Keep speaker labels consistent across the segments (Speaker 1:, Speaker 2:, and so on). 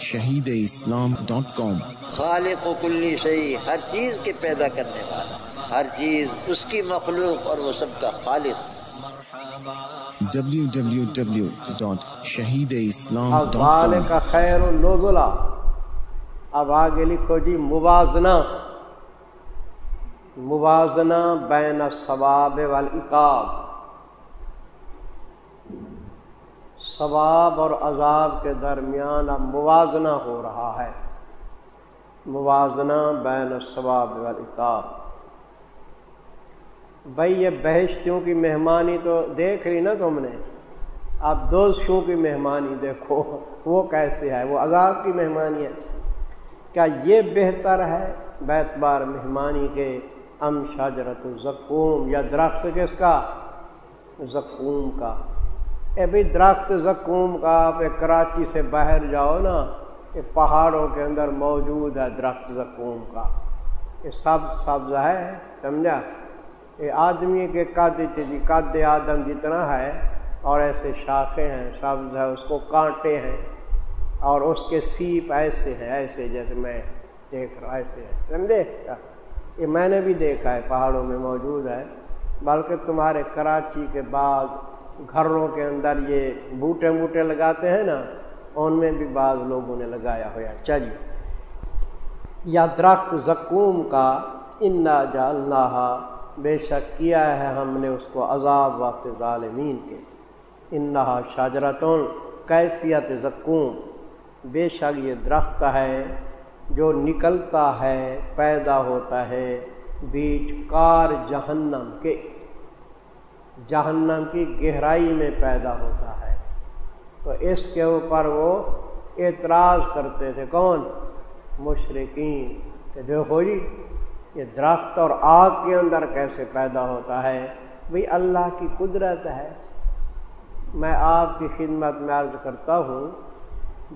Speaker 1: شہید اسلام ڈاٹ کام۔
Speaker 2: خالق و کلی شہی ہر چیز کے پیدا کرنے والا ہر چیز اس کی مخلوق اور وہ سب کا خالق۔
Speaker 1: شہید اسلام
Speaker 3: اب والے کا خیر النزلہ اب آگے لکھو جی موازنہ۔ موازنہ بین ثواب والعقاب۔ ثواب اور عذاب کے درمیان اب موازنہ ہو رہا ہے۔ موازنہ بین ثواب والعقاب بھائی، یہ بہشتیوں کی مہمانی تو دیکھ رہی نا تم نے۔ اب دوستوں کی مہمانی دیکھو، وہ کیسے ہے؟ وہ عذاب کی مہمانی ہے۔ کیا یہ بہتر ہے؟ بیت بار مہمانی کے ام شاجرت زکوم یا درخت کس کا؟ زکوم کا۔ اے بھائی درخت زکوم کا آپ کراچی سے باہر جاؤ نا، یہ پہاڑوں کے اندر موجود ہے درخت زکوم کا۔ یہ سبز سبز ہے، سمجھا؟ یہ آدمی کے قد جی قد آدم جتنا ہے، اور ایسے شاخیں ہیں، سبز ہے، اس کو کانٹے ہیں۔ اور اس کے سیپ ایسے ہیں، ایسے جیسے میں دیکھ رہا ایسے ہے سمجھے؟ یہ میں نے بھی دیکھا ہے، پہاڑوں میں موجود ہے۔ بلکہ تمہارے کراچی کے بعد گھروں کے اندر یہ بوٹے بوٹے لگاتے ہیں نا، ان میں بھی بعض لوگوں نے لگایا ہوا چلیے اچھا جی۔ یا درخت زکوم کا انا جاللہ بے شک کیا ہے ہم نے اس کو عذاب واسطے ظالمین کے۔ انہا شاجرتون کیفیت زکوم بے شک یہ درخت ہے جو نکلتا ہے، پیدا ہوتا ہے بیچ کار جہنم کے۔ جہنم کی گہرائی میں پیدا ہوتا ہے۔ تو اس کے اوپر وہ اعتراض کرتے تھے، کون؟ مشرقین کہ دیکھو جی یہ درخت اور آگ کے اندر کیسے پیدا ہوتا ہے؟ بھئی اللہ کی قدرت ہے۔ میں آپ کی خدمت میں عرض کرتا ہوں،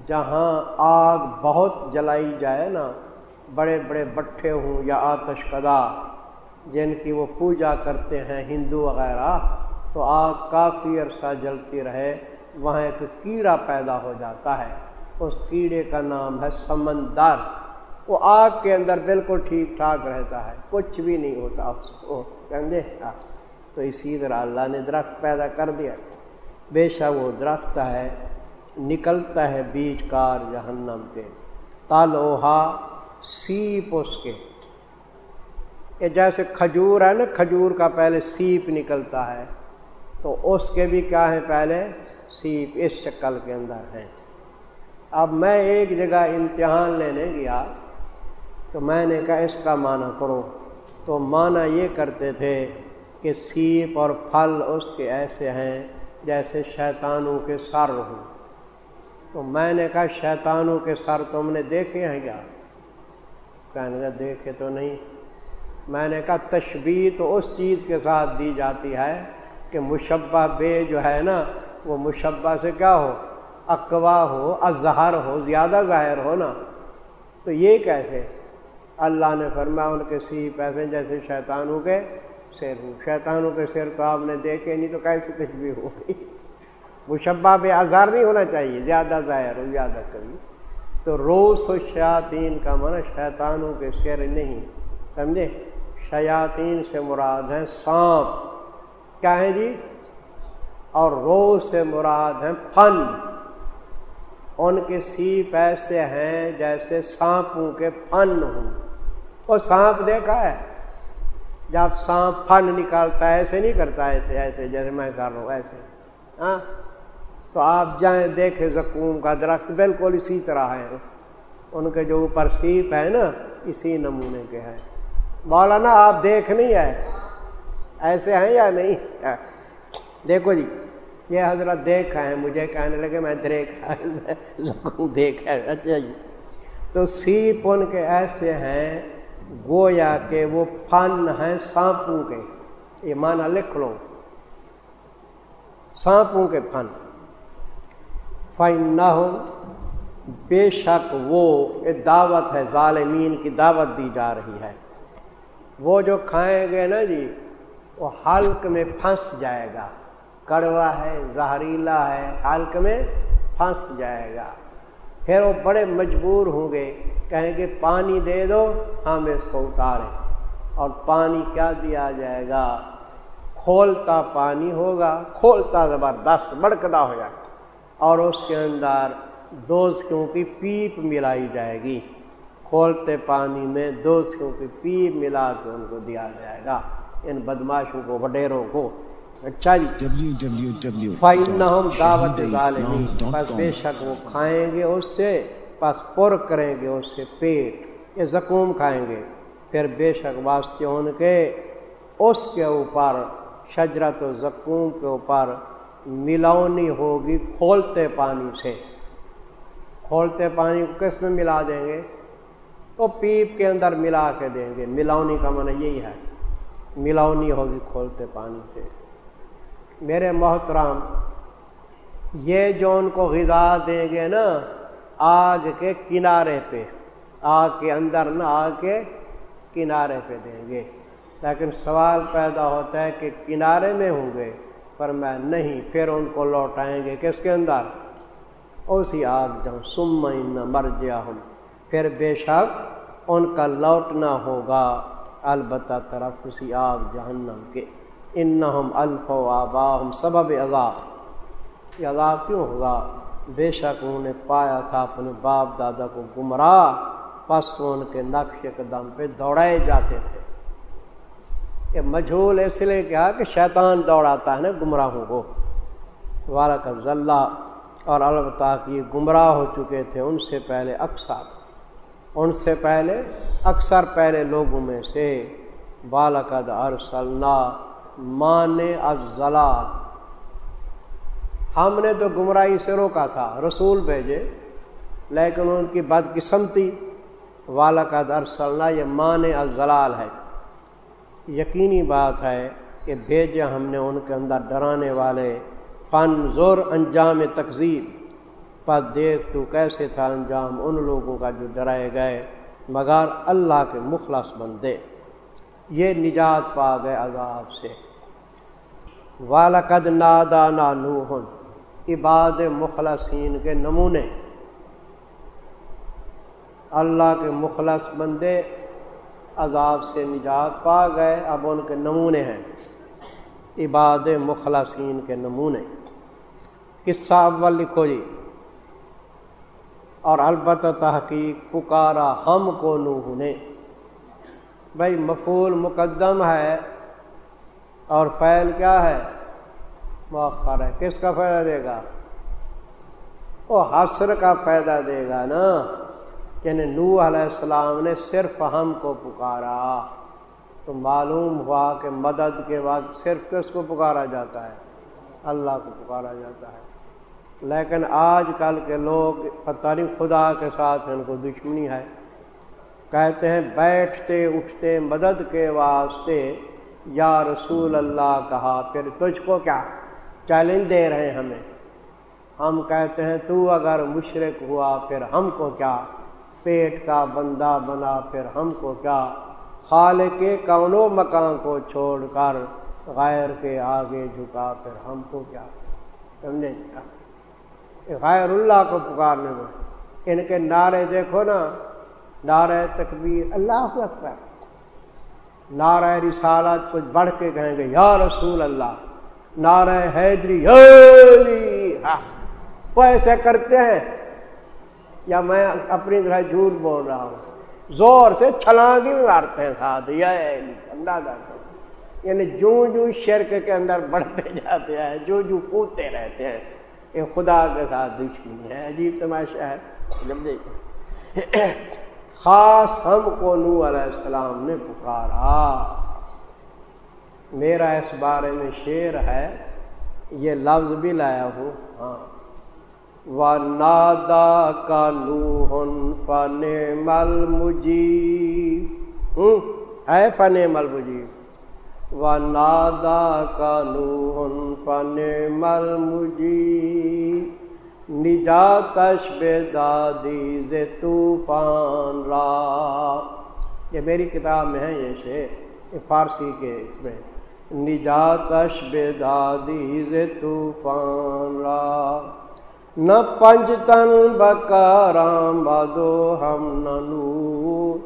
Speaker 3: جہاں آگ بہت جلائی جائے نا، بڑے بڑے بٹھے ہوں یا آتش کدا، جن کی وہ پوجا کرتے ہیں، ہندو وغیرہ تو آگ کافی عرصہ جلتی رہے، وہاں ایک کیڑا پیدا ہو جاتا ہے۔ اس کیڑے کا نام ہے سمندر۔ وہ آگ کے اندر بالکل ٹھیک ٹھاک رہتا ہے، کچھ بھی نہیں ہوتا۔ اس کو تو اسی طرح اللہ نے درخت پیدا کر دیا۔ بے شک وہ درخت ہے، نکلتا ہے بیچ کار جہنم کے۔ تالوہا سیپ اس کے۔ یہ جیسے کھجور ہے نا، کھجور کا پہلے سیپ نکلتا ہے۔ تو اس کے بھی کیا ہے پہلے سیپ اس شکل کے اندر ہے۔ اب میں ایک جگہ امتحان لینے گیا تو میں نے کہا اس کا معنی کرو۔ تو معنی یہ کرتے تھے کہ سیپ اور پھل اس کے ایسے ہیں جیسے شیطانوں کے سر ہوں۔ تو میں نے کہا شیطانوں کے سر تم نے دیکھے ہیں کیا؟ کہنے کا دیکھے تو نہیں۔ میں نے کہا تشبیہ تو اس چیز کے ساتھ دی جاتی ہے کہ مشبہ بے جو ہے نا، وہ مشبہ سے کیا ہو؟ اقوا ہو، اظہر ہو، زیادہ ظاہر ہو نا۔ تو یہ کیسے؟ اللہ نے فرمایا ان کے سی پیسے جیسے شیطانوں کے سیر ہوں۔ شیطانوں کے سیر تو آپ نے دیکھے نہیں تو کیسے تشبیح ہو گئی؟ مشبہ بے آزار نہیں ہونا چاہیے، زیادہ ظاہر ہو، زیادہ کبھی۔ تو روس و شیاطین کا من شیطانوں کے سیر نہیں، سمجھے؟ شیاطین سے مراد ہیں سانپ۔ کیا ہے جی اور روز سے مراد ہیں پھن۔ ان کے سیپ ایسے ہیں جیسے سانپوں کے پھن ہوں۔ وہ سانپ دیکھا ہے؟ جب سانپ پھن نکالتا ہے، ایسے نہیں کرتا ایسے ایسے جیسے میں کر رہا ہوں ایسے۔ ہاں؟ تو آپ جائیں، دیکھیں زکوم کا درخت بالکل اسی طرح ہے۔ ان کے جو اوپر سیپ ہے نا، اسی نمونے کے ہیں۔ بولا نا آپ دیکھ نہیں ہے ایسے ہیں یا نہیں؟ دیکھو جی یہ حضرت دیکھا ہے مجھے کہنے لگے میں دیکھا دیکھا اچھا جی۔ تو سیپ ان کے ایسے ہیں، گویا کہ وہ فن ہیں سانپوں کے۔ یہ مانا لکھ لو۔ سانپوں کے فن فائن نہ ہو بے شک وہ ایک دعوت ہے، ظالمین کی دعوت دی جا رہی ہے۔ وہ جو کھائیں گے نا جی وہ حلق میں پھنس جائے گا۔ کڑوا ہے، زہریلا ہے، حلق میں پھنس جائے گا۔ پھر وہ بڑے مجبور ہوں گے، کہیں گے پانی دے دو، ہم اس کو اتاریں۔ اور پانی کیا دیا جائے گا؟ کھولتا پانی ہوگا، کھولتا زبردست بڑکدا ہو جائے گا۔ اور اس کے اندر دوستوں کی پیپ ملائی جائے گی۔ کھولتے پانی میں دوستوں کی پیپ ملا کے ان کو دیا جائے گا۔ ان بدماشوں کو وڈیروں کو۔ اچھا جی۔ دعوت بس بے شک وہ کھائیں گے اس سے پس پر کریں گے اس سے پیٹ۔ یہ زکوم کھائیں گے۔ پھر بے شک واسطے ان کے اس کے اوپر شجرت و زکوم کے اوپر ملاونی ہوگی کھولتے پانی سے۔ کھولتے پانی کو کس میں ملا دیں گے؟ تو پیپ کے اندر ملا کے دیں گے۔ ملاونی کا من یہی ہے۔ ملاونی ہوگی، کھولتے پانی سے۔ میرے محترام یہ جو ان کو غذا دیں گے نا، آگ کے کنارے پہ، آگ کے اندر نہ، آگ کے کنارے پہ دیں گے۔ لیکن سوال پیدا ہوتا ہے کہ کنارے میں ہوں گے، پر میں نہیں، پھر ان کو لوٹائیں گے کس کے اندر؟ اسی آگ جاؤں۔ سم مر جیا ہوں پھر بے شک ان کا لوٹنا ہوگا۔ البتہ طرف اسی آگ جہنم کے۔ ان الف و آبا ہم سبب عذاب۔ یہ عذاب کیوں ہوگا؟ بے شک انہوں نے پایا تھا اپنے باپ دادا کو گمراہ، پس ان کے نقش قدم پہ دوڑائے جاتے تھے۔ یہ مجھول اس لیے کیا ہاں کہ شیطان دوڑاتا ہے نا گمراہوں کو۔ والک ذلہ اور البتہ کہ گمراہ ہو چکے تھے ان سے پہلے اکثر۔ ان سے پہلے اکثر پہلے لوگوں میں سے بالکد ارسلنا مان ازلال ہم نے تو گمراہی سے روکا تھا، رسول بھیجے، لیکن ان کی بد قسمتی والا کا ارسلنا یہ مان ازلال ہے۔ یقینی بات ہے کہ بھیجے ہم نے ان کے اندر ڈرانے والے فن زور انجام تقزیب پر دیکھ تو کیسے تھا انجام ان لوگوں کا جو ڈرائے گئے، مگر اللہ کے مخلص بندے۔ یہ نجات پا گئے عذاب سے۔ والد نادا نانوہن عباد مخلصین کے نمونے۔ اللہ کے مخلص بندے عذاب سے نجات پا گئے، اب ان کے نمونے ہیں۔ عباد مخلصین کے نمونے۔ قصہ اول لکھو جی۔ اور البتہ تحقیق، پکارا ہم کو نوح نے۔ بھائی مفول مقدم ہے اور فعل کیا ہے؟ مؤخر ہے۔ کس کا فائدہ دے گا؟ وہ حسر کا فائدہ دے گا نا۔ یعنی نو علیہ السلام نے صرف ہم کو پکارا۔ تو معلوم ہوا کہ مدد کے بعد صرف کس کو پکارا جاتا ہے؟ اللہ کو پکارا جاتا ہے۔ لیکن آج کل کے لوگ پتہ نہیں خدا کے ساتھ ان کو دشمنی ہے۔ کہتے ہیں، بیٹھتے، اٹھتے، مدد کے واسطے یا رسول اللہ کہا، پھر تجھ کو کیا چیلنج دے رہے ہیں ہمیں؟ ہم کہتے ہیں، تو اگر مشرق ہوا، پھر ہم کو کیا؟ پیٹ کا بندہ بنا، پھر ہم کو کیا؟ خال کے کونوں مکان کو چھوڑ کر غیر کے آگے جھکا، پھر ہم کو کیا؟ سمجھے؟ غیر اللہ کو پکارنے میں۔ ان کے نعرے دیکھو نا، نعرہ تکبیر، اللہ اکبر۔ نعرہ رسالت کچھ بڑھ کے کہیں گے، یا رسول اللہ، نعرہ حیدری ہاں، وہ ایسے کرتے ہیں۔ یا میں اپنی طرح جھوٹ بول رہا ہوں۔ زور سے چھلانگ بھی مارتے ہیں ساتھ یہ اندازہ کر یعنی جو جو شرک کے اندر بڑھتے جاتے ہیں جو جو کودتے رہتے ہیں۔ یہ خدا کے ساتھ دشمنی ہے، عجیب تماشا ہے۔ جب دیکھیں۔ خاص ہم کو نو علیہ السلام نے پکارا۔ میرا اس بارے میں شعر ہے، یہ لفظ بھی لایا ہوں۔ ہاں۔ و نادا کا نو فن مل مجی ہے فن مل مجی و نادا کا نو فن مل مجی نجاتش بے دادی ز طوفان را یہ میری کتاب میں ہے، یہ شعر فارسی کے اس میں. نجاتش بے دادی ز طوفان را نہ پنج تن بکارام بادو ہم نو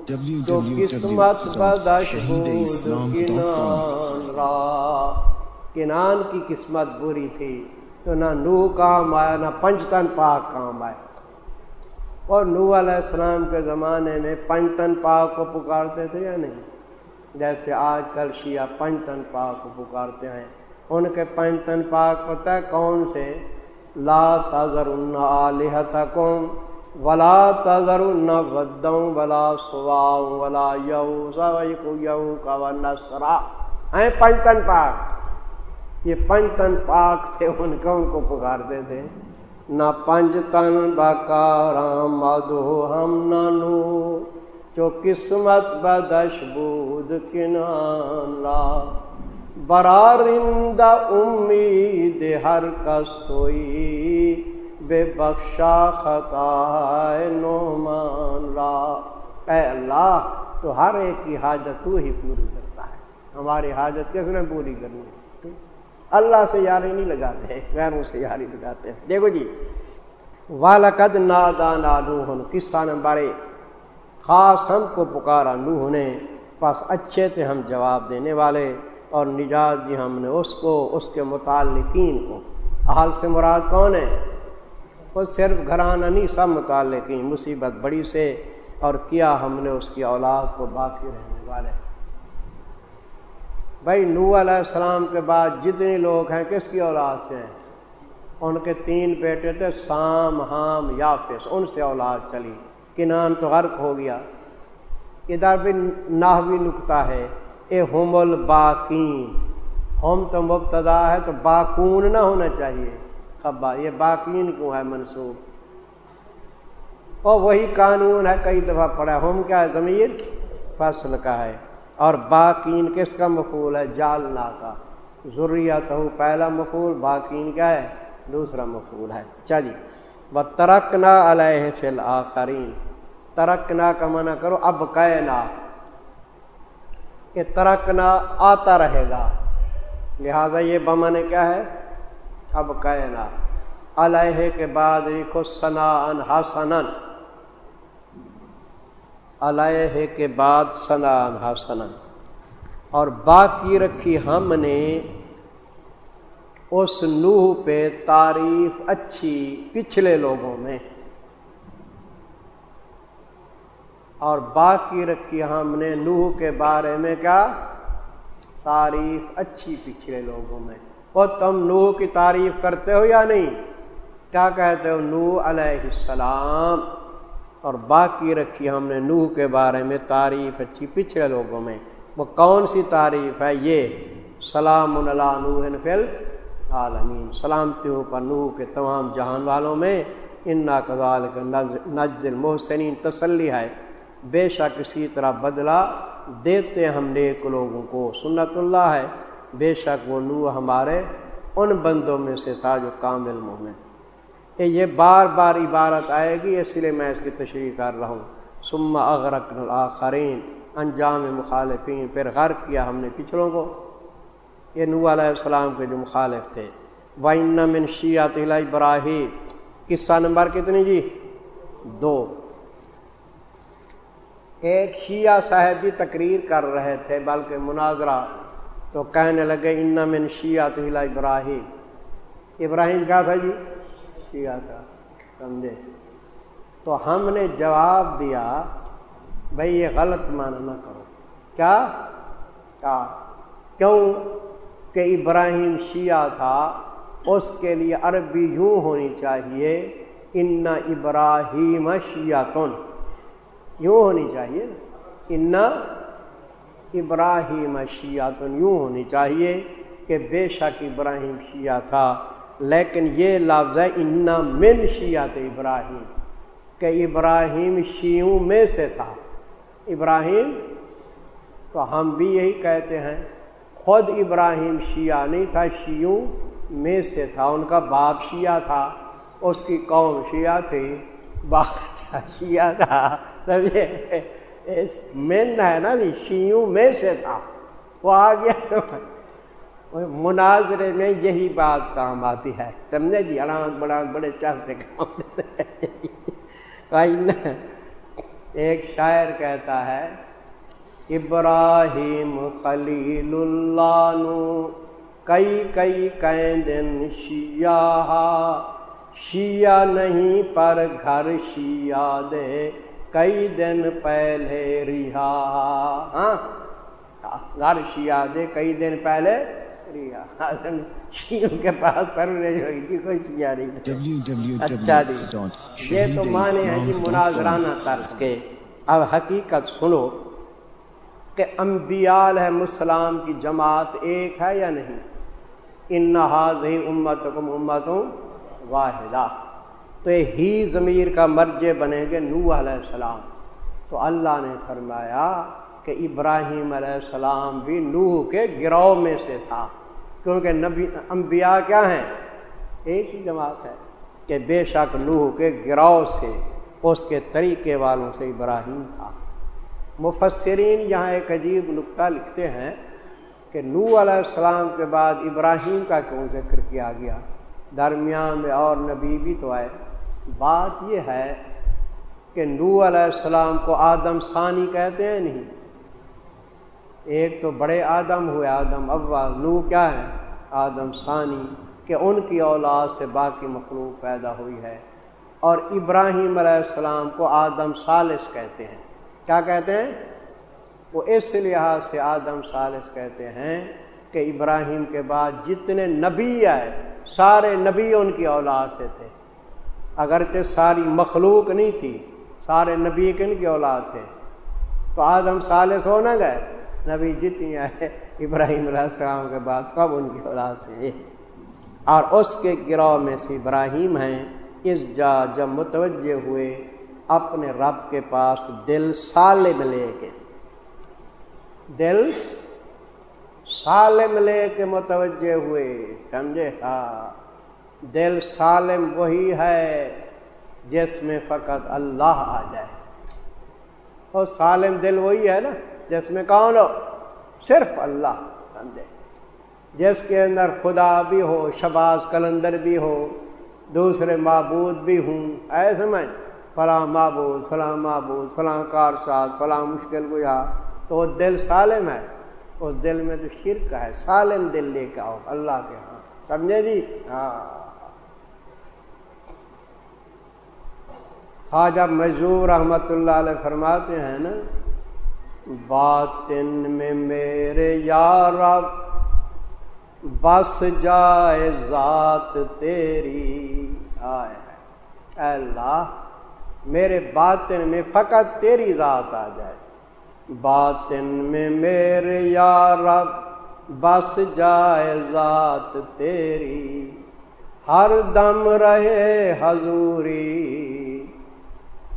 Speaker 3: جو قسمت بدش کنان را کنان کی قسمت بری تھی تو نہ نو کام آیا نہ پنج تن پاک کام آیا اور نو علیہ السلام کے زمانے میں پنج تن پاک کو پکارتے تھے یا نہیں جیسے آج کل شیعہ پنج تن پاک کو پکارتے ہیں ان کے پنج تن پاک پتہ ہے کون سے لا تذر علیہتکم ولا تذر ودوں ولا سواؤں ولا یو سو یو کا نسرا ہیں پنچتن پاک۔ یہ پنچتن پاک تھے، ان کو ان کو پکارتے تھے۔ نہ پنجتن بکارام مدو ہم نانو جو قسمت بدش بود کنان لا۔ برارندہ امید ہر کستوئی بے بخشا خطا نعمان لا اے اللہ تو ہر ایک کی حاجت تو ہی پوری کرتا ہے ہماری حاجت کس نے پوری کرنی ہے اللہ سے یاری نہیں لگاتے غیروں سے یاری لگاتے ہیں دیکھو جی والد نادان نوہن قصہ نمبر خاص ہم کو پکارا نوح نے پس اچھے تھے ہم جواب دینے والے اور نجات دی ہم نے اس کو، اس کے متعلقین کو۔ حال سے مراد کون ہے وہ صرف گھرانہ نہیں، سب متعلقین، مصیبت بڑی سے اور کیا ہم نے اس کی اولاد کو باقی رہنے والے۔ بھائی نو علیہ السلام کے بعد جتنے لوگ ہیں، کس کی اولاد سے ہیں؟ ان کے تین بیٹے تھے، سام، حام، یافس، ان سے اولاد چلی۔ کنان تو غرق ہو گیا۔ ادھر بھی ناہوی نکتا ہے۔ A home الباقین۔ ہوم تو مبتدا ہے تو باقون نہ ہونا چاہیے۔ خبا، یہ باقین کیوں ہے منسوخ اور وہی قانون ہے، کئی دفعہ پڑھا ہوم کیا ہے؟ ضمیر فصل کا ہے۔ اور باقین کس کا مفول ہے؟ جالنا کا۔ ضروریات ہو پہلا مفول باقین کیا ہے؟ دوسرا مفول ہے۔ چلیے وہ ترک نہ علیہ فی الآخرین ترک نہ کا منع کرو اب کہنا کہ ترکنا آتا رہے گا۔ لہذا یہ بمن کیا ہے، اب کہنا۔ علیہ کے بعد لکھو سنا ان حسن علیہ کے بعد سنا ان حسن اور باقی رکھی ہم نے اس نوح پہ تعریف اچھی پچھلے لوگوں میں۔ اور باقی رکھی ہم نے نوح کے بارے میں کیا؟ تعریف اچھی پچھلے لوگوں میں۔ وہ تم نوح کی تعریف کرتے ہو یا نہیں؟ کیا کہتے ہو؟ نوح علیہ السلام۔ اور باقی رکھی ہم نے نوح کے بارے میں تعریف اچھی پچھلے لوگوں میں۔ وہ کون سی تعریف ہے؟ یہ سلام اللہ نوح فل عالمین سلامتی ہوں پر نوح کے تمام جہان والوں میں۔ انا کزال نزل محسنین تسلی ہے۔ بے شک اسی طرح بدلا دیتے ہم نیک لوگوں کو سنت اللہ ہے۔ بے شک وہ نو ہمارے ان بندوں میں سے تھا جو کامل مومن۔ یہ بار بار عبارت آئے گی، اس لیے میں اس کی تشریح کر رہا ہوں۔ سما اغرق الآخرین، انجام مخالفین، پھر غرق کیا ہم نے پچھڑوں کو۔ یہ نو علیہ السلام کے جو مخالف تھے۔ وائن من شیعت ابراہیم قصہ نمبر کتنی جی؟ دو۔ ایک شیعہ صاحب بھی تقریر کر رہے تھے، بلکہ مناظرہ تو کہنے لگے ان من شیعہ تو ابراہیم. ابراہیم کیا تھا جی؟ شیعہ تھا، سمجھے؟ تو ہم نے جواب دیا بھائی یہ غلط معنی نہ کرو۔ کیا؟ کیا؟ کیوں کہ ابراہیم شیعہ تھا، اس کے لیے عربی یوں ہونی چاہیے ان ابراہیم شیعہ تن یوں ہونی چاہیے۔ نا ان ابراہیم شیعت یوں ہونی چاہیے کہ بے شک ابراہیم شیعہ تھا۔ لیکن یہ لفظ ہے انا من شیعت ابراہیم، کہ ابراہیم شیوں میں سے تھا۔ ابراہیم، تو ہم بھی یہی کہتے ہیں، خود ابراہیم شیعہ نہیں تھا شیوں میں سے تھا۔ ان کا باپ شیعہ تھا، اس کی قوم شیعہ تھی بادشاہ شیعہ تھا۔ مین ہے نا شیوں میں سے تھا وہ آ گیا مناظرے میں یہی بات کام آتی ہے سمجھے جی علامت بڑا بڑے چل سے کام ایک شاعر کہتا ہے ابراہیم خلیل اللہ نو کئی کئی دن شیعہ شیعہ نہیں پر گھر شیعہ دے کئی دن پہلے رہا۔ ہاں گھر شیعہ دے کئی دن پہلے رہا۔ شیعوں کے پاس پرورش ہوئی تھی، کوئی شیعہ نہیں اچھا جی یہ تو مانے ہیں جی مناظرانہ طرز کے۔ اب حقیقت سنو کہ انبیاء علیہ السلام کی جماعت ایک ہے یا نہیں؟ ان نہاد امت کم امتوں واحدہ۔ تو ہی ضمیر کا مرجے بنے گے نو علیہ السلام۔ تو اللہ نے فرمایا کہ ابراہیم علیہ السلام بھی نوح کے گروہ میں سے تھا۔ کیونکہ نبی انبیاء کیا ہیں؟ ایک ہی جماعت ہے کہ بے شک نوح کے گروہ سے، اس کے طریقے والوں سے ابراہیم تھا۔ مفسرین یہاں ایک عجیب نقطہ لکھتے ہیں کہ نو علیہ السلام کے بعد ابراہیم کا کیوں ذکر کیا گیا؟ درمیان میں اور نبی بھی تو آئے۔ بات یہ ہے کہ نو علیہ السلام کو آدم ثانی کہتے ہیں نہیں؟ ایک تو بڑے آدم ہوئے، آدم ابا نو کیا ہے؟ آدم ثانی، کہ ان کی اولاد سے باقی مخلوق پیدا ہوئی ہے۔ اور ابراہیم علیہ السلام کو آدم سالس کہتے ہیں۔ کیا کہتے ہیں؟ وہ اس لحاظ سے آدم سالس کہتے ہیں کہ ابراہیم کے بعد جتنے نبی آئے، سارے نبی ان کی اولاد سے تھے۔ اگرچہ ساری مخلوق نہیں تھی، سارے نبی کن کی اولاد تھے؟ تو آدم سالس ہو نہ گئے۔ نبی جتنی آئے ابراہیم علیہ السلام کے بعد سب ان کی اولاد سے۔ اور اس کے گروہ میں سے ابراہیم ہیں، اس جا جب متوجہ ہوئے، اپنے رب کے پاس دل سالم لے کے۔ دل سالم لے کے متوجہ ہوئے، سمجھے؟ ہاں۔ دل سالم وہی ہے جس میں فقط اللہ آ جائے۔ اور سالم دل وہی ہے نا جس میں کون ہو؟ صرف اللہ، سمجھے؟ جس کے اندر خدا بھی ہو، شباز کلندر بھی ہو، دوسرے معبود بھی ہوں۔ اے سمجھ؟ فلاں معبود فلاں معبود، فلاں کار ساز، فلاں مشکل گزار۔ تو وہ دل سالم ہے۔ اس دل میں تو شرک ہے۔ سالم دل لے کے آؤ، اللہ کے ہاں۔ سمجھے جی؟ ہاں۔ خواجہ مجور رحمت اللہ علیہ فرماتے ہیں نا، باطن میں میرے یار بس جائے ذات تیری۔ آئے اللہ، میرے باطن میں فقط تیری ذات آ جائے۔ باطن میں میرے یار بس جائے ذات تیری۔ ہر دم رہے حضوری۔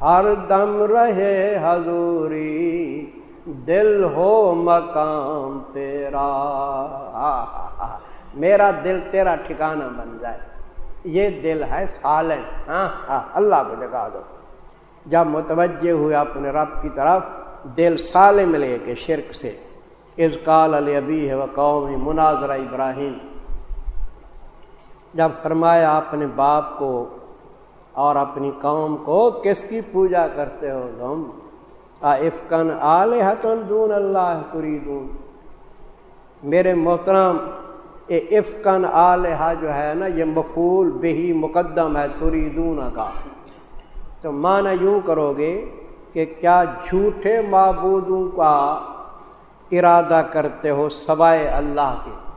Speaker 3: ہر دم رہے حضوری، دل ہو مقام تیرا۔ میرا دل تیرا ٹھکانہ بن جائے۔ یہ دل ہے سالن ہاں ہاں اللہ کو جگا دو۔ جب متوجہ ہوئے اپنے رب کی طرف، دل سالم لے کے شرک سے۔ از کال علی ابی ہے وہ قوم مناظرہ ابراہیم۔ جب فرمایا اپنے باپ کو اور اپنی قوم کو کس کی پوجا کرتے ہو تم؟ افکن آل دون اللہ تریدون۔ میرے محترم، یہ افکن آلحہ جو ہے نا، یہ مفول بہی مقدم ہے، تریدون کا۔ تو مانا یوں کرو گے کہ کیا جھوٹے معبودوں کا ارادہ کرتے ہو سوائے اللہ کے؟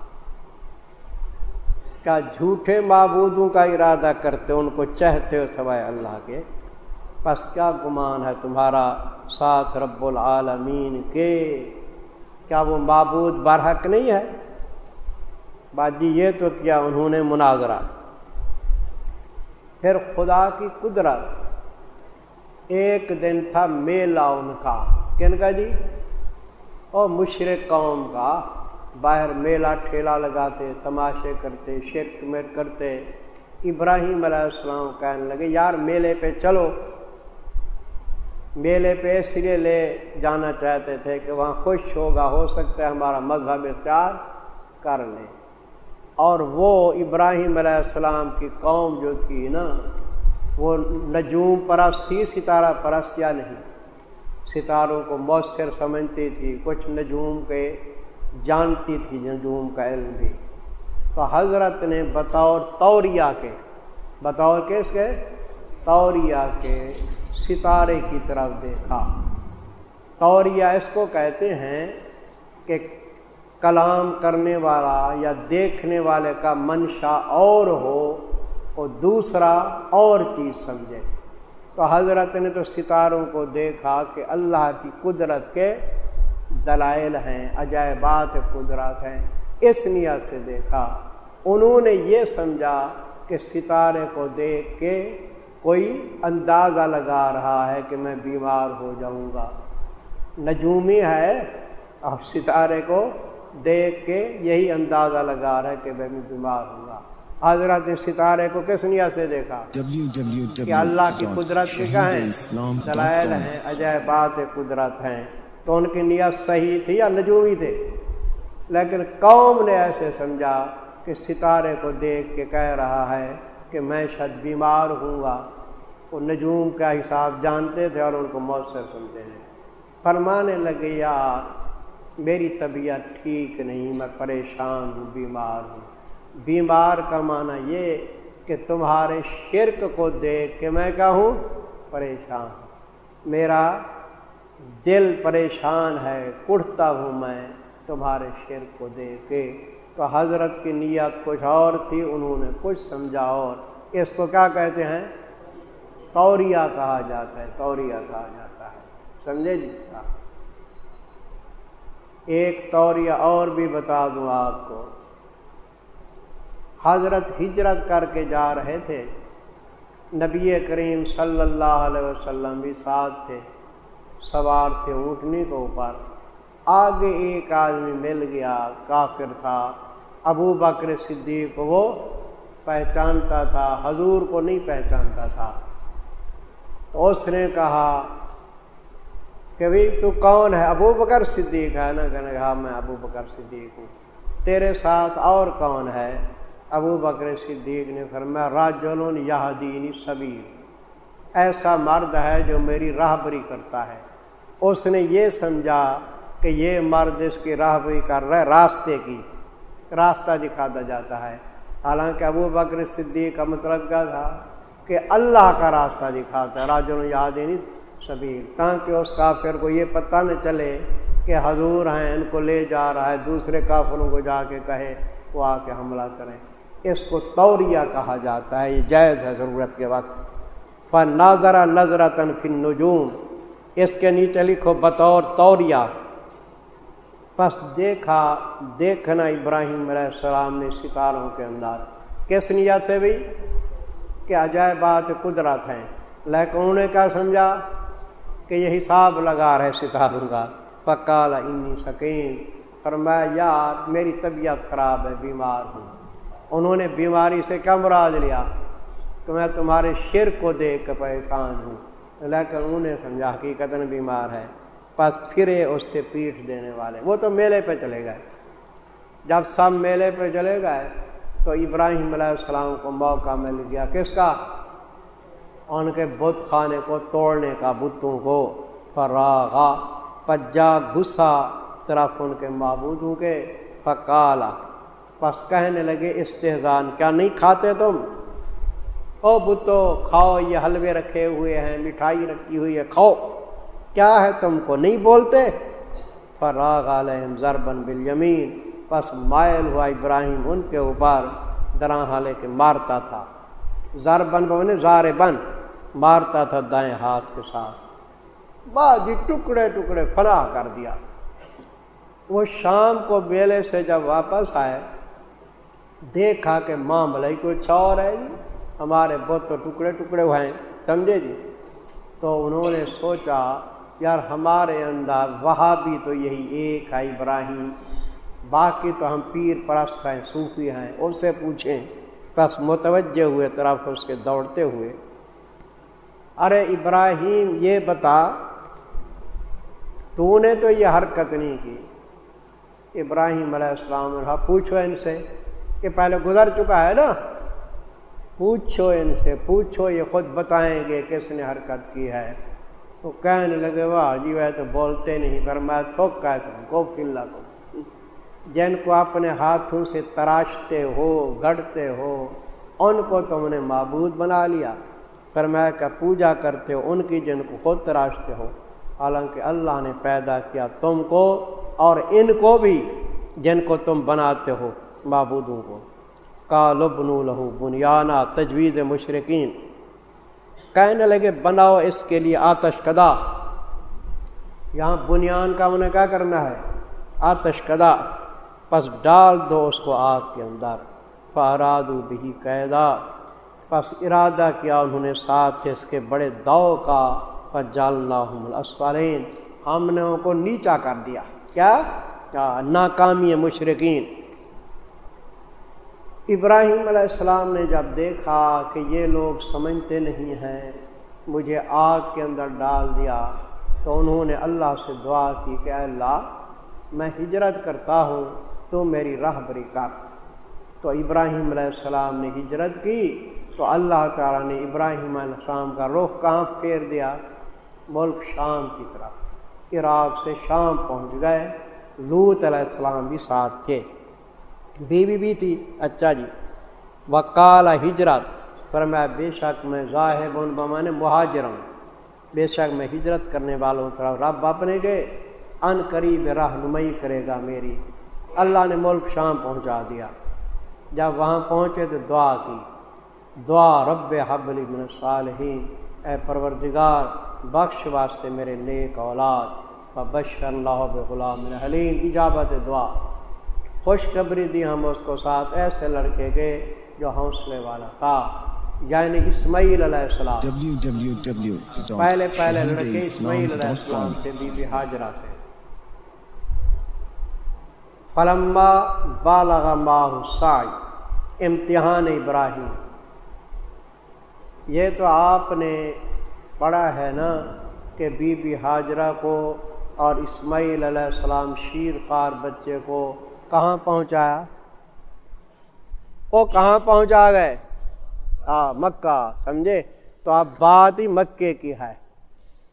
Speaker 3: کیا جھوٹے معبودوں کا ارادہ کرتے ہو، ان کو چاہتے ہو سوائے اللہ کے؟ بس کیا گمان ہے تمہارا ساتھ رب العالمین کے؟ کیا وہ معبود برحق نہیں ہے؟ باجی یہ تو کیا انہوں نے مناظرہ۔ پھر خدا کی قدرت، ایک دن تھا میلہ ان کا۔ کن کا جی؟ اور مشرق قوم کا۔ باہر میلہ ٹھیلا لگاتے، تماشے کرتے شرک میں کرتے۔ ابراہیم علیہ السلام کہنے لگے، یار میلے پہ چلو۔ میلے پہ اس لیے لے جانا چاہتے تھے کہ وہاں خوش ہوگا، ہو سکتا ہے ہمارا مذہب اختیار کر لیں اور وہ ابراہیم علیہ السلام کی قوم جو تھی نا، وہ نجوم پرست تھی، ستارہ پرست یا نہیں؟ ستاروں کو مؤثر سمجھتی تھی، کچھ نجوم کے جانتی تھی نجوم کا علم بھی۔ تو حضرت نے بطور توریہ کے، بطور کس کے؟ توریہ کے ستارے کی طرف دیکھا۔ توریہ اس کو کہتے ہیں کہ کلام کرنے والا یا دیکھنے والے کا منشا اور ہو وہ دوسرا اور چیز سمجھے۔ تو حضرت نے تو ستاروں کو دیکھا کہ اللہ کی قدرت کے دلائل ہیں عجائبات قدرت ہیں۔ اس نیت سے دیکھا۔ انہوں نے یہ سمجھا کہ ستارے کو دیکھ کے کوئی اندازہ لگا رہا ہے کہ میں بیمار ہو جاؤں گا۔ نجومی ہے۔ اب ستارے کو دیکھ کے یہی اندازہ لگا رہا ہے کہ میں بیمار ہوں گا۔ حضرت ستارے کو کس نیا سے دیکھا؟ کہ اللہ کی قدرت کے ہیں؟ دلائل ہیں عجائبات قدرت ہیں۔ تو ان کی نیت صحیح تھی یا نجومی تھے لیکن قوم نے ایسے سمجھا کہ ستارے کو دیکھ کے کہہ رہا ہے کہ میں شاید بیمار ہوں گا۔ وہ نجوم کا حساب جانتے تھے اور ان کو مؤثر سمجھتے ہیں فرمانے لگے یار میری طبیعت ٹھیک نہیں، میں پریشان ہوں، بیمار ہوں۔ بیمار کا معنی یہ کہ تمہارے شرک کو دیکھ کے میں کیا ہوں؟ پریشان ہوں۔ میرا دل پریشان ہے کڑتا ہوں میں، تمہارے شرک کو دیکھ کے۔ تو حضرت کی نیت کچھ اور تھی، انہوں نے کچھ سمجھا اور۔ اس کو کیا کہتے ہیں؟ توریہ کہا جاتا ہے، توریہ کہا جاتا ہے۔ سمجھے جی؟ ہاں۔ ایک توریہ اور بھی بتا دوں آپ کو۔ حضرت ہجرت کر کے جا رہے تھے۔ نبی کریم صلی اللہ علیہ وسلم بھی ساتھ تھے۔ سوار تھے اونٹنی کے اوپر۔ آگے ایک آدمی مل گیا، کافر تھا۔ ابو بکر صدیق وہ پہچانتا تھا، حضور کو نہیں پہچانتا تھا۔ تو اس نے کہا کہ بھائی تو کون ہے؟ ابو بکر صدیق ہے نا؟ کہنے کہا میں ابو بکر صدیق ہوں۔ تیرے ساتھ اور کون ہے؟ ابو بکر صدیق نے فرمایا راجولون یہ دینی صبیر ایسا مرد ہے جو میری راہبری کرتا ہے۔ اس نے یہ سمجھا کہ یہ مرد اس کی راہبری کر رہا ہے راستے کی راستہ دکھاتا جاتا ہے۔ حالانکہ ابو بکر صدیق کا مطلب کیا تھا کہ اللہ کا راستہ دکھاتا ہے۔ راجول یاد نہیں سبیر تاکہ اس کافر کو یہ پتہ نہ چلے کہ حضور ہیں، ان کو لے جا رہا ہے، دوسرے کافروں کو جا کے کہے، وہ آ کے حملہ کریں۔ اس کو توریہ کہا جاتا ہے۔ یہ جائز ہے ضرورت کے وقت۔ فن ناظرہ نظرت فن نجوم اس کے نیچے لکھو بطور توریہ بس دیکھا، دیکھنا ابراہیم علیہ السلام نے ستاروں کے اندر۔ کس نیت سے بھی؟ کہ عجائبات قدرت ہیں۔ لیکن انہوں نے کیا سمجھا؟ کہ یہ حساب لگا رہے ستاروں کا۔ پکال انی سکین اور میں یار، میری طبیعت خراب ہے، بیمار ہوں۔ انہوں نے بیماری سے کیا مراد لیا؟ کہ میں تمہارے شر کو دیکھ کر پریشان ہوں۔ لیکن انہوں نے سمجھا حقیقت بیمار ہے۔ پس پھرے اس سے پیٹھ دینے والے۔ وہ تو میلے پہ چلے گئے۔ جب سب میلے پہ چلے گئے تو ابراہیم علیہ السلام کو موقع مل گیا۔ کس کا؟ ان کے بت خانے کو، توڑنے کا بتوں کو۔ فراغا، پجا گسا طرف ان کے معبودوں کے فکالا پس کہنے لگے استحزان کیا نہیں کھاتے تم؟ او بتو، کھاؤ، یہ حلوے رکھے ہوئے ہیں، مٹھائی رکھی ہوئی ہے، کھاؤ۔ کیا ہے تم کو نہیں بولتے؟ فراغ علیہم ضربن بالیمین۔ پس مائل ہوا ابراہیم، ان کے اوپر درا حالے کے مارتا تھا۔ زر بن بنے زار بن مارتا تھا دائیں ہاتھ کے ساتھ۔ بازی ٹکڑے ٹکڑے فلاح کر دیا۔ وہ شام کو بیلے سے جب واپس آئے، دیکھا کہ ماں بلائی کوئی چور ہے جی ہمارے بہت تو ٹکڑے ٹکڑے ہوئے ہیں، سمجھے جی؟ تو انہوں نے سوچا، یار ہمارے اندر وہاں بھی تو یہی ایک ہے ابراہیم، باقی تو ہم پیر پرست ہیں، صوفی ہیں، اس سے پوچھیں۔ بس متوجہ ہوئے، طرف اس کے دوڑتے ہوئے۔ ارے ابراہیم، یہ بتا، تو نے تو یہ حرکت نہیں کی۔ ابراہیم علیہ السلام نے پوچھو ان سے یہ پہلے گزر چکا ہے نا؟ پوچھو ان سے، پوچھو یہ خود بتائیں گے کس نے حرکت کی ہے۔ تو کہنے لگے، واہ جی وہ تو بولتے نہیں، پر میں تھوک کہ تم کو فل کو جن کو اپنے ہاتھوں سے تراشتے ہو، گھڑتے ہو، ان کو تم نے معبود بنا لیا۔ پھر میں کہ پوجا کرتے ہو، ان کی جن کو خود تراشتے ہو۔ حالانکہ اللہ نے پیدا کیا تم کو اور ان کو بھی، جن کو تم بناتے ہو، معبودوں کو۔ کا لبن لہو بنیانہ تجویز مشرقین کہنے لگے، بناؤ اس کے لیے آتش کدا۔ یہاں بنیان کا انہیں کیا کرنا ہے؟ آتش کدا۔ پس ڈال دو اس کو آگ کے اندر۔ فہراد بھی قیدا۔ پس ارادہ کیا انہوں نے ساتھ اس کے بڑے دو کا۔ جالنا اسفالین ہم نے ان کو نیچا کر دیا۔ کیا؟ ناکامی مشرقین ابراہیم علیہ السلام نے جب دیکھا کہ یہ لوگ سمجھتے نہیں ہیں، مجھے آگ کے اندر ڈال دیا تو انہوں نے اللہ سے دعا کی کہ اے اللہ، میں ہجرت کرتا ہوں، تو میری راہ بری کر۔ تو ابراہیم علیہ السلام نے ہجرت کی تو اللہ تعالیٰ نے ابراہیم علیہ السلام کا رخ کہاں پھیر دیا ملک شام کی طرف۔ عراق سے شام پہنچ گئے لوت علیہ السلام بھی ساتھ تھے۔ بیوی بھی تھی اچھا جی۔ وکال ہجرت، پر میں بے شک میں ظاہر ان بمان مہاجر ہوں۔ بے شک میں ہجرت کرنے والوں طرف رب اپنے گئے، ان قریب رہنمائی کرے گا میری۔ اللہ نے ملک شام پہنچا دیا۔ جب وہاں پہنچے تو دعا کی۔ دعا رب حبلی من صالحین اے پروردگار، بخش واسطے میرے نیک اولاد۔ بش اللہ غلام حلیم ایجابت دعا۔ خوشخبری دی ہم اس کو ساتھ ایسے لڑکے گئے جو حوصلے والا تھا یعنی اسماعیل علیہ السلام۔ پہلے پہلے لڑکے اسماعیل علیہ السلام سے بی بی حاجرہ سے فلما بالغ ماہ سائی امتحان ابراہیم۔ یہ تو آپ نے پڑھا ہے نا کہ بی بی حاجرہ کو اور اسماعیل علیہ السلام شیر خار بچے کو کہاں پہنچایا وہ کہاں پہنچا گئے؟ ہاں مکہ، سمجھے؟ تو اب بات ہی مکے کی ہے۔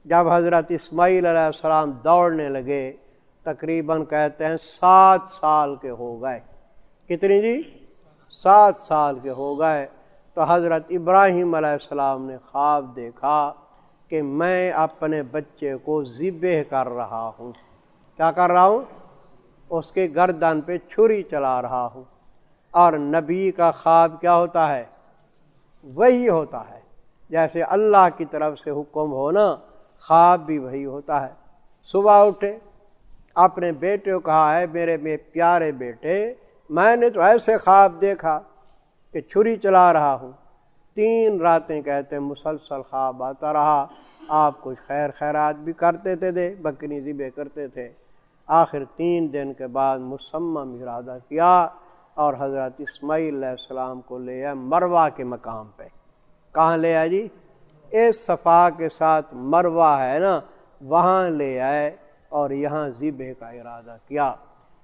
Speaker 3: جب حضرت اسماعیل علیہ السلام دوڑنے لگے، تقریباً کہتے ہیں سات سال کے ہو گئے۔ کتنی جی؟ سات سال کے ہو گئے۔ تو حضرت ابراہیم علیہ السلام نے خواب دیکھا کہ میں اپنے بچے کو ذبح کر رہا ہوں۔ کیا کر رہا ہوں؟ اس کے گردن پہ چھری چلا رہا ہوں۔ اور نبی کا خواب کیا ہوتا ہے؟ وہی ہوتا ہے۔ جیسے اللہ کی طرف سے حکم ہو نا خواب بھی وہی ہوتا ہے۔ صبح اٹھے، اپنے بیٹے کو کہا ہے میرے میں پیارے بیٹے، میں نے تو ایسے خواب دیکھا کہ چھری چلا رہا ہوں۔ تین راتیں کہتے مسلسل خواب آتا رہا۔ آپ کچھ خیر خیرات بھی کرتے تھے، دے، بکری ذبے کرتے تھے۔ آخر تین دن کے بعد مسمم ارادہ کیا اور حضرت اسماعیل علیہ السلام کو لے آئے مروا کے مقام پہ۔ کہاں لے آئے جی؟ اس صفا کے ساتھ مروا ہے نا؟ وہاں لے آئے اور یہاں ذبے کا ارادہ کیا۔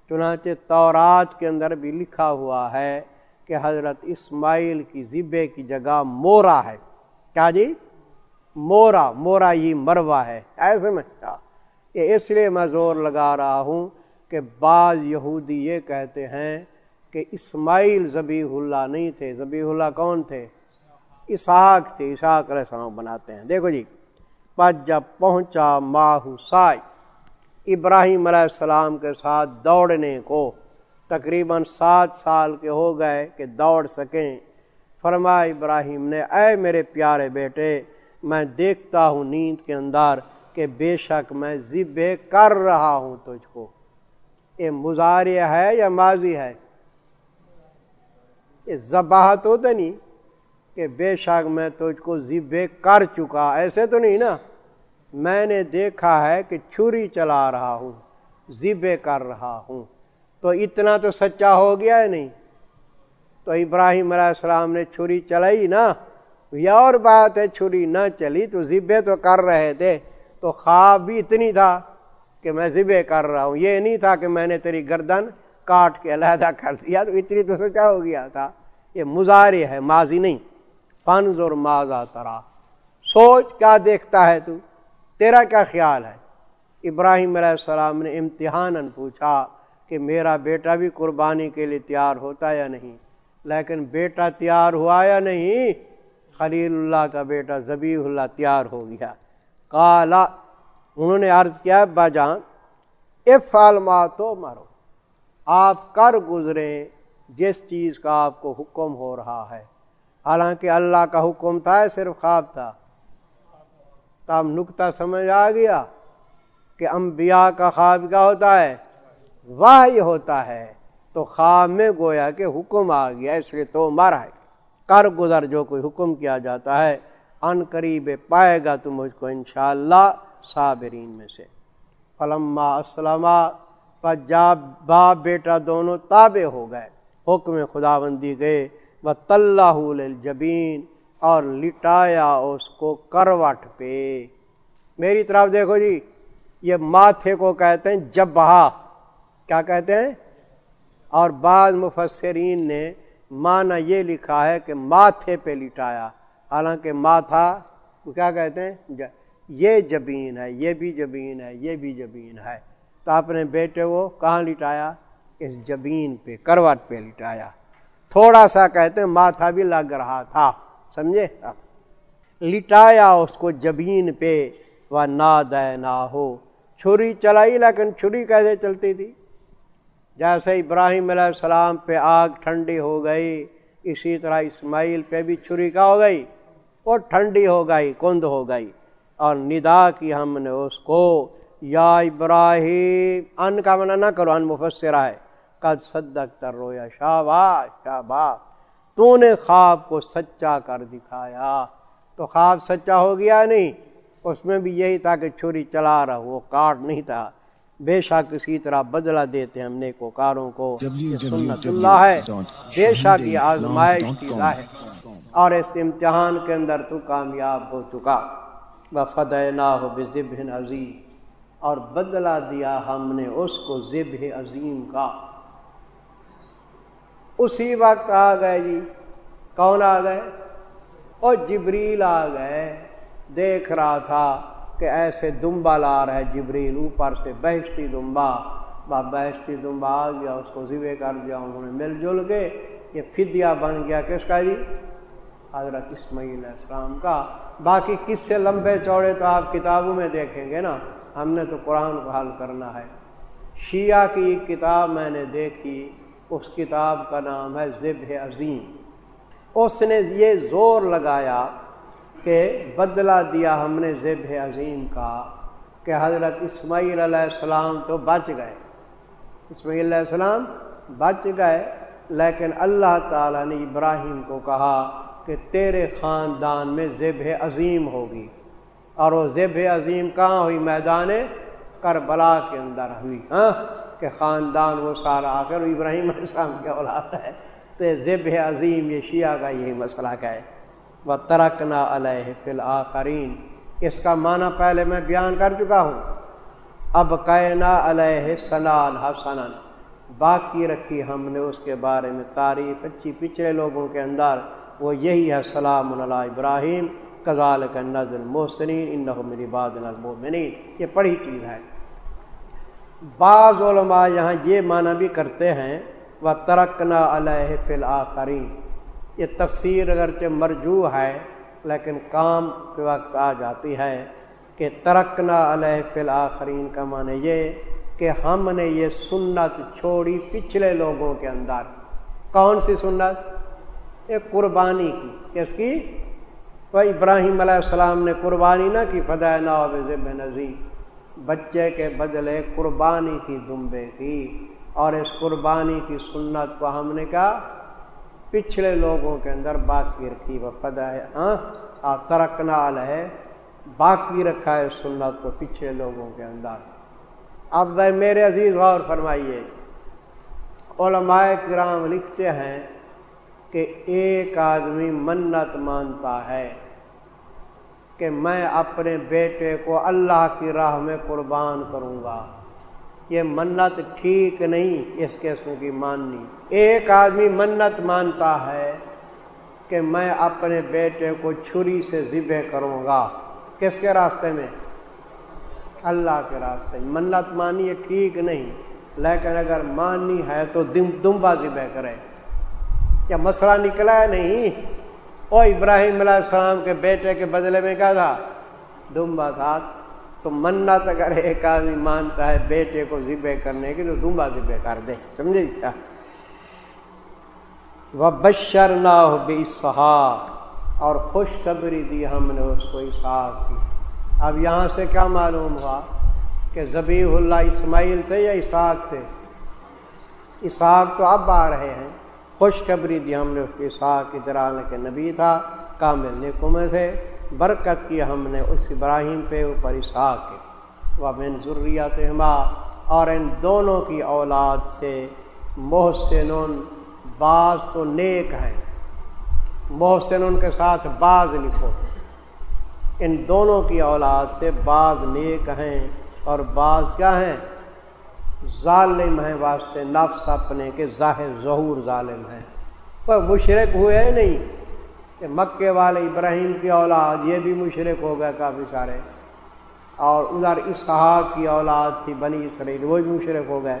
Speaker 3: چنانچہ تورات کے اندر بھی لکھا ہوا ہے کہ حضرت اسماعیل کی ذبے کی جگہ مورا ہے۔ کیا جی؟ مورا مورا یہ مروا ہے۔ ایسے میں۔ کیا کہ اس لیے میں زور لگا رہا ہوں کہ بعض یہودی یہ کہتے ہیں کہ اسماعیل ذبی اللہ نہیں تھے۔ ذبی اللہ کون تھے؟ اسحاق تھے۔ اسحاق علیہ السلام بناتے ہیں۔ دیکھو جی پس جب پہنچا ماہو سائے، ابراہیم علیہ السلام کے ساتھ دوڑنے کو تقریباً سات سال کے ہو گئے کہ دوڑ سکیں۔ فرما ابراہیم نے، اے میرے پیارے بیٹے، میں دیکھتا ہوں نیند کے اندر کہ بے شک میں ذب کر رہا ہوں تجھ کو۔ یہ مظاہرے ہے یا ماضی ہے؟ یہ زباہت تو نہیں کہ بے شک میں تجھ کو ذب کر چکا۔ ایسے تو نہیں نا؟ میں نے دیکھا ہے کہ چھری چلا رہا ہوں ذب کر رہا ہوں۔ تو اتنا تو سچا ہو گیا ہے نہیں؟ تو ابراہیم علیہ السلام نے چھری چلائی نا؟ یہ اور بات ہے، چھری نہ چلی تو ذبے تو کر رہے تھے۔ تو خواب بھی اتنی تھا کہ میں ذبح کر رہا ہوں۔ یہ نہیں تھا کہ میں نے تیری گردن کاٹ کے علیحدہ کر دیا۔ تو اتنی تو سوچا ہو گیا تھا۔ یہ مظاہرے ہے، ماضی نہیں۔ فنز اور ماضا ترا۔ سوچ کیا دیکھتا ہے تو؟ تیرا کیا خیال ہے؟ ابراہیم علیہ السلام نے امتحان پوچھا کہ میرا بیٹا بھی قربانی کے لیے تیار ہوتا یا نہیں؟ لیکن بیٹا تیار ہوا یا نہیں؟ خلیل اللہ کا بیٹا زبی اللہ تیار ہو گیا۔ کالا انہوں نے عرض کیا با جان اف عالما تو مرو آپ کر گزریں جس چیز کا آپ کو حکم ہو رہا ہے۔ حالانکہ اللہ کا حکم تھا صرف خواب تھا۔ تب نقطہ سمجھ آ گیا کہ انبیاء کا خواب کیا ہوتا ہے؟ واہ یہ ہوتا ہے۔ تو خواب میں گویا کہ حکم آ گیا، اس لیے تو مارا ہے۔ کر گزر جو کوئی حکم کیا جاتا ہے۔ ان قریب پائے گا تو مجھ کو انشاءاللہ صابرین میں سے۔ فلما اسلم جا باپ بیٹا دونوں تابع ہو گئے، حکم خدا بندی گئے وہ طلّہ جبین اور لٹایا اس کو کروٹ پہ۔ میری طرف دیکھو جی یہ ماتھے کو کہتے ہیں جبہا کیا کہتے ہیں؟ اور بعض مفسرین نے مانا یہ لکھا ہے کہ ماتھے پہ لٹایا۔ حالانکہ ماتھا کیا کہتے ہیں؟ یہ جبین ہے، یہ بھی جبین ہے، یہ بھی جبین ہے۔ تو اپنے بیٹے کو کہاں لٹایا؟ اس جبین پہ، کروٹ پہ لٹایا۔ تھوڑا سا کہتے ہیں ماتھا بھی لگ رہا تھا، سمجھے؟ لٹایا اس کو جبین پہ، وہ نہ دے نہ ہو۔ چھری چلائی، لیکن چھری کیسے چلتی تھی؟ جیسے ابراہیم علیہ السلام پہ آگ ٹھنڈی ہو گئی، اسی طرح اسماعیل پہ بھی چھری کا ہو گئی۔ وہ ٹھنڈی ہو گئی کند ہو گئی۔ اور ندا کی ہم نے اس کو یا ابراہیم ان کا منع نہ کرو ان مفسرہ ہے۔ قد صدق تر رویا شاباش شاباش۔ تو نے خواب کو سچا کر دکھایا۔ تو خواب سچا ہو گیا نہیں؟ اس میں بھی یہی تھا کہ چھری چلا رہا وہ کاٹ نہیں تھا۔ بے شک اسی طرح بدلہ دیتے ہم نیکو کاروں کو سنت اللہ ہے۔ بے شک یہ آزمائش کی ہے۔ اور اس امتحان کے اندر تو کامیاب ہو چکا۔ بفد نہ ہو بے عظیم، اور بدلہ دیا ہم نے اس کو ذب عظیم کا۔ اسی وقت آ گئے جی کون آ گئے؟ اور جبریل آ گئے۔ دیکھ رہا تھا کہ ایسے دمبا لا رہا ہے، جبریل اوپر سے بہشتی دمبا۔ با بہشتی دمبا آ گیا، اس کو ذبے کر دیا، انہوں نے مل جل کے یہ فدیہ بن گیا۔ کس کا جی؟ حضرت اسماعیل السلام کا۔ باقی کس سے لمبے چوڑے تو آپ کتابوں میں دیکھیں گے نا۔ ہم نے تو قرآن کو حل کرنا ہے۔ شیعہ کی ایک کتاب میں نے دیکھی۔ اس کتاب کا نام ہے ذب عظیم۔ اس نے یہ زور لگایا کہ بدلہ دیا ہم نے ذب عظیم کا کہ حضرت اسماعیل علیہ السلام تو بچ گئے۔ اسماعیل علیہ السلام بچ گئے، لیکن اللہ تعالیٰ نے ابراہیم کو کہا کہ تیرے خاندان میں ذب عظیم ہوگی۔ اور وہ ذب عظیم کہاں ہوئی؟ میدان کربلا کے اندر ہوئی ہاں؟ کہ خاندان وہ سارا آخر ابراہیم علیہ السلام کے اولاد ہے۔ تو ذب عظیم، یہ شیعہ کا یہی مسئلہ کا ہے۔ وہ ترکنا علیہ فی الآخرین اس کا معنی پہلے میں بیان کر چکا ہوں۔ اب کائنا علیہ سلال حسن باقی رکھی ہم نے اس کے بارے میں تعریف اچھی پچھلے لوگوں کے اندر۔ وہ یہی ہے سلام اللہ ابراہیم کزال کا نظر محسنین ان ایک قربانی کی۔ کس کی؟ وہ ابراہیم علیہ السلام نے قربانی نہ کی، فدائے ذب نظیر۔ بچے کے بدلے قربانی کی دمبے کی اور اس قربانی کی سنت کو ہم نے کہا، پچھلے لوگوں کے اندر باقی رکھی۔ وہ فدا ہے ہاں ترکنا ہے، باقی رکھا ہے سنت کو پچھلے لوگوں کے اندر۔ اب بھائی میرے عزیز غور فرمائیے، علماء کرام لکھتے ہیں کہ ایک آدمی منت مانتا ہے کہ میں اپنے بیٹے کو اللہ کی راہ میں قربان کروں گا۔ یہ منت ٹھیک نہیں اس قسم کی ماننی۔ ایک آدمی منت مانتا ہے کہ میں اپنے بیٹے کو چھری سے ذبح کروں گا۔ کس کے راستے میں؟ اللہ کے راستے میں۔ منت مانی یہ ٹھیک نہیں، لیکن اگر ماننی ہے تو دمبا ذبح کرے۔ کیا مسئلہ نکلا ہے نہیں؟ او ابراہیم علیہ السلام کے بیٹے کے بدلے میں کیا تھا؟ دمبا تھا تو منت اگر ایک آدمی مانتا ہے بیٹے کو ذبح کرنے کی تو دمبا ذبح کر دے، سمجھے؟ کیا وہ بشر نہ ہو بے اور خوشخبری دی ہم نے اس کو اسحاق کی۔ اب یہاں سے کیا معلوم ہوا کہ ذبیح اللہ اسماعیل تھے یا اسحاق تھے؟ اسحاق تو اب آ رہے ہیں۔ خوشخبری دی ہم نے اس کے اسحاق کی طرح کے نبی تھا، کامل نکمے تھے برکت کی ہم نے اس ابراہیم پہ اوپر اسحاق کے وہ بن ضروریات اور ان دونوں کی اولاد سے محسن بعض تو نیک ہیں۔ محسن ان کے ساتھ بعض لکھو۔ ان دونوں کی اولاد سے بعض نیک ہیں اور بعض کیا ہیں؟ ظالم ہیں واسطے، نفس اپنے کے ظاہر ظہور ظالم ہیں۔ پر مشرق ہوئے نہیں کہ مکے والے ابراہیم کی اولاد، یہ بھی مشرق ہو گئے کافی سارے۔ اور ادھر اسحاق کی اولاد تھی، بنی اسرائیل، وہ بھی مشرق ہو گئے۔